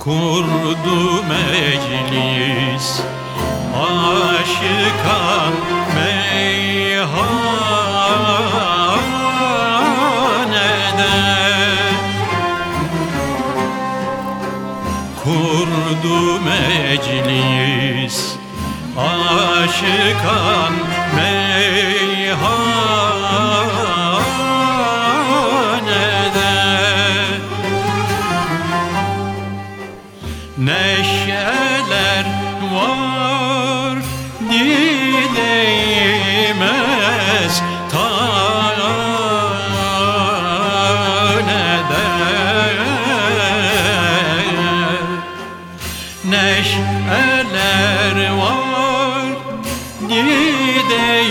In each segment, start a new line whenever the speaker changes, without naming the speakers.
Kurdu meclis aşıkan meyhanede. Kurdu meclis aşıkan meyhanede Neşeler var dileyemez tanede Neşeler var gideyemez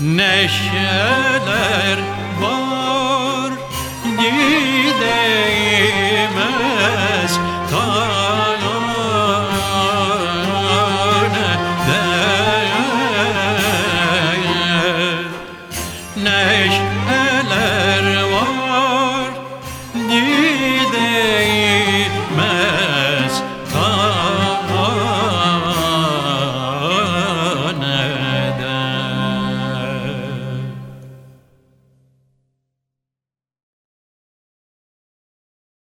neşeler var gidemez talane de neşeler